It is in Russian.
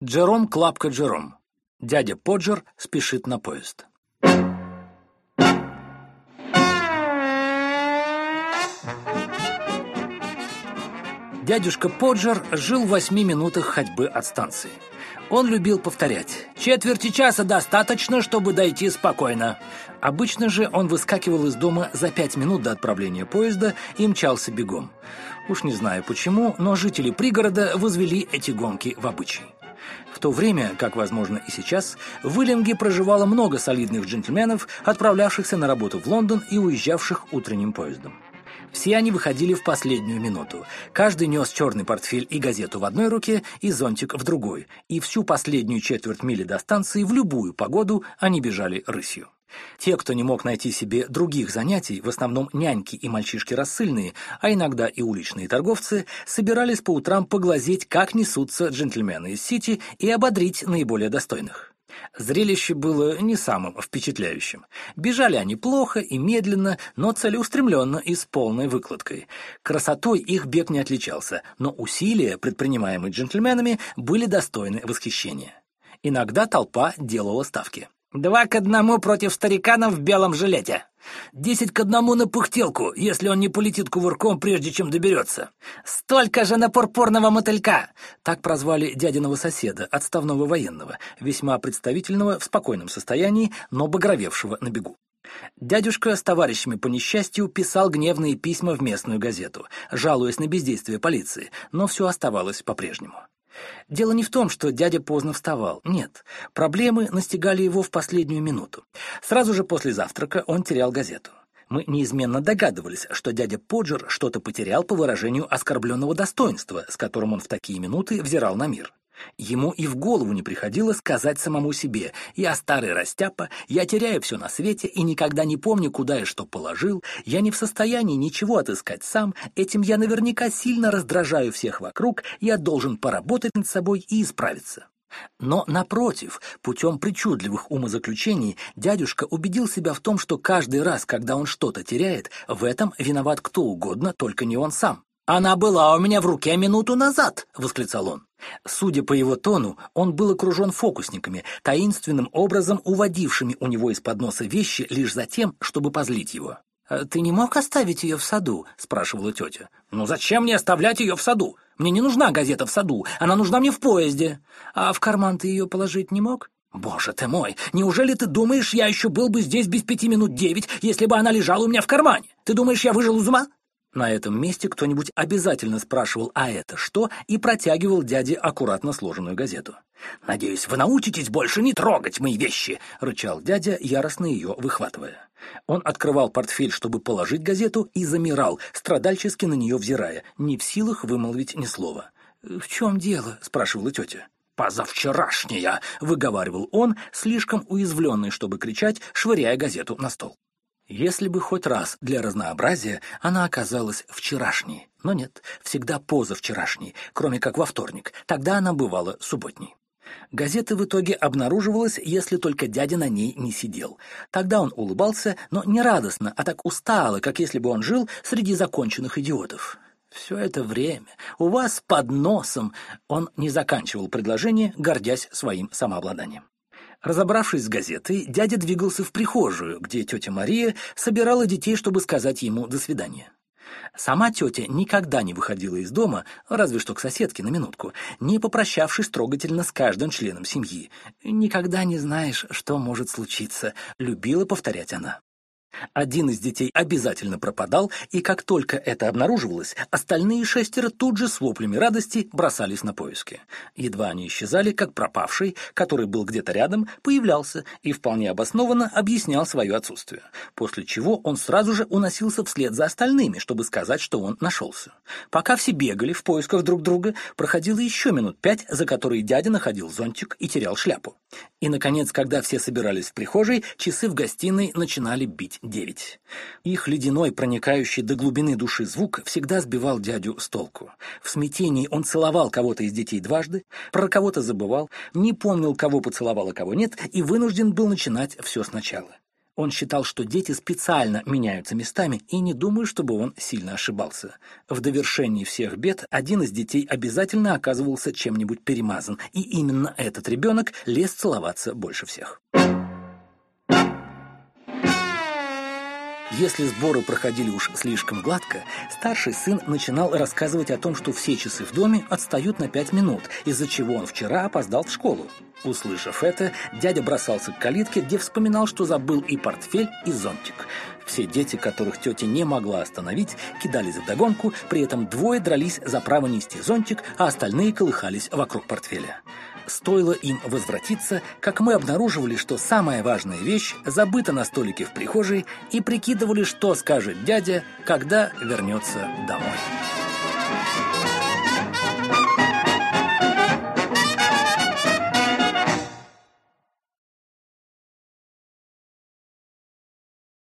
Джером Клапка Джером. Дядя Поджер спешит на поезд. Дядюшка Поджер жил в восьми минутах ходьбы от станции. Он любил повторять «Четверти часа достаточно, чтобы дойти спокойно». Обычно же он выскакивал из дома за пять минут до отправления поезда и мчался бегом. Уж не знаю почему, но жители пригорода возвели эти гонки в обычай. В то время, как возможно и сейчас, в Иллинге проживало много солидных джентльменов, отправлявшихся на работу в Лондон и уезжавших утренним поездом. Все они выходили в последнюю минуту. Каждый нес черный портфель и газету в одной руке и зонтик в другой, и всю последнюю четверть мили до станции в любую погоду они бежали рысью. Те, кто не мог найти себе других занятий, в основном няньки и мальчишки рассыльные, а иногда и уличные торговцы, собирались по утрам поглазеть, как несутся джентльмены из Сити и ободрить наиболее достойных. Зрелище было не самым впечатляющим. Бежали они плохо и медленно, но целеустремленно и с полной выкладкой. Красотой их бег не отличался, но усилия, предпринимаемые джентльменами, были достойны восхищения. Иногда толпа делала ставки. Два к одному против старикана в белом жилете. Десять к одному на пыхтелку, если он не полетит кувырком, прежде чем доберется. Столько же на пурпурного мотылька! Так прозвали дядиного соседа, отставного военного, весьма представительного в спокойном состоянии, но багровевшего на бегу. Дядюшка с товарищами по несчастью писал гневные письма в местную газету, жалуясь на бездействие полиции, но все оставалось по-прежнему. Дело не в том, что дядя поздно вставал. Нет, проблемы настигали его в последнюю минуту. Сразу же после завтрака он терял газету. Мы неизменно догадывались, что дядя Поджер что-то потерял по выражению оскорбленного достоинства, с которым он в такие минуты взирал на мир. Ему и в голову не приходило сказать самому себе «Я старый растяпа, я теряю все на свете и никогда не помню, куда я что положил, я не в состоянии ничего отыскать сам, этим я наверняка сильно раздражаю всех вокруг, я должен поработать над собой и исправиться». Но, напротив, путем причудливых умозаключений, дядюшка убедил себя в том, что каждый раз, когда он что-то теряет, в этом виноват кто угодно, только не он сам. «Она была у меня в руке минуту назад!» — восклицал он. Судя по его тону, он был окружен фокусниками, таинственным образом уводившими у него из-под носа вещи лишь за тем, чтобы позлить его. «А «Ты не мог оставить ее в саду?» — спрашивала тетя. «Ну зачем мне оставлять ее в саду? Мне не нужна газета в саду, она нужна мне в поезде. А в карман ты ее положить не мог?» «Боже ты мой, неужели ты думаешь, я еще был бы здесь без пяти минут девять, если бы она лежала у меня в кармане? Ты думаешь, я выжил из ума?» На этом месте кто-нибудь обязательно спрашивал «А это что?» и протягивал дяде аккуратно сложенную газету. «Надеюсь, вы научитесь больше не трогать мои вещи!» — рычал дядя, яростно ее выхватывая. Он открывал портфель, чтобы положить газету, и замирал, страдальчески на нее взирая, не в силах вымолвить ни слова. «В чем дело?» — спрашивала тетя. «Позавчерашняя!» — выговаривал он, слишком уязвленный, чтобы кричать, швыряя газету на стол. Если бы хоть раз для разнообразия она оказалась вчерашней. Но нет, всегда позавчерашней, кроме как во вторник. Тогда она бывала субботней. Газета в итоге обнаруживалась, если только дядя на ней не сидел. Тогда он улыбался, но не радостно, а так устало, как если бы он жил среди законченных идиотов. Все это время у вас под носом он не заканчивал предложение, гордясь своим самообладанием. Разобравшись с газетой, дядя двигался в прихожую, где тетя Мария собирала детей, чтобы сказать ему «до свидания». Сама тетя никогда не выходила из дома, разве что к соседке на минутку, не попрощавшись трогательно с каждым членом семьи. «Никогда не знаешь, что может случиться», — любила повторять она. Один из детей обязательно пропадал, и как только это обнаруживалось, остальные шестеро тут же с воплями радости бросались на поиски. Едва они исчезали, как пропавший, который был где-то рядом, появлялся и вполне обоснованно объяснял свое отсутствие, после чего он сразу же уносился вслед за остальными, чтобы сказать, что он нашелся. Пока все бегали в поисках друг друга, проходило еще минут пять, за которые дядя находил зонтик и терял шляпу. И, наконец, когда все собирались в прихожей, часы в гостиной начинали бить девять. Их ледяной, проникающий до глубины души звук всегда сбивал дядю с толку. В смятении он целовал кого-то из детей дважды, про кого-то забывал, не помнил, кого поцеловал, а кого нет, и вынужден был начинать все сначала. Он считал, что дети специально меняются местами, и не думаю, чтобы он сильно ошибался. В довершении всех бед один из детей обязательно оказывался чем-нибудь перемазан, и именно этот ребенок лез целоваться больше всех. Если сборы проходили уж слишком гладко, старший сын начинал рассказывать о том, что все часы в доме отстают на пять минут, из-за чего он вчера опоздал в школу. Услышав это, дядя бросался к калитке, где вспоминал, что забыл и портфель, и зонтик. Все дети, которых тетя не могла остановить, кидались в догонку, при этом двое дрались за право нести зонтик, а остальные колыхались вокруг портфеля. Стоило им возвратиться, как мы обнаруживали, что самая важная вещь забыта на столике в прихожей и прикидывали, что скажет дядя, когда вернется домой.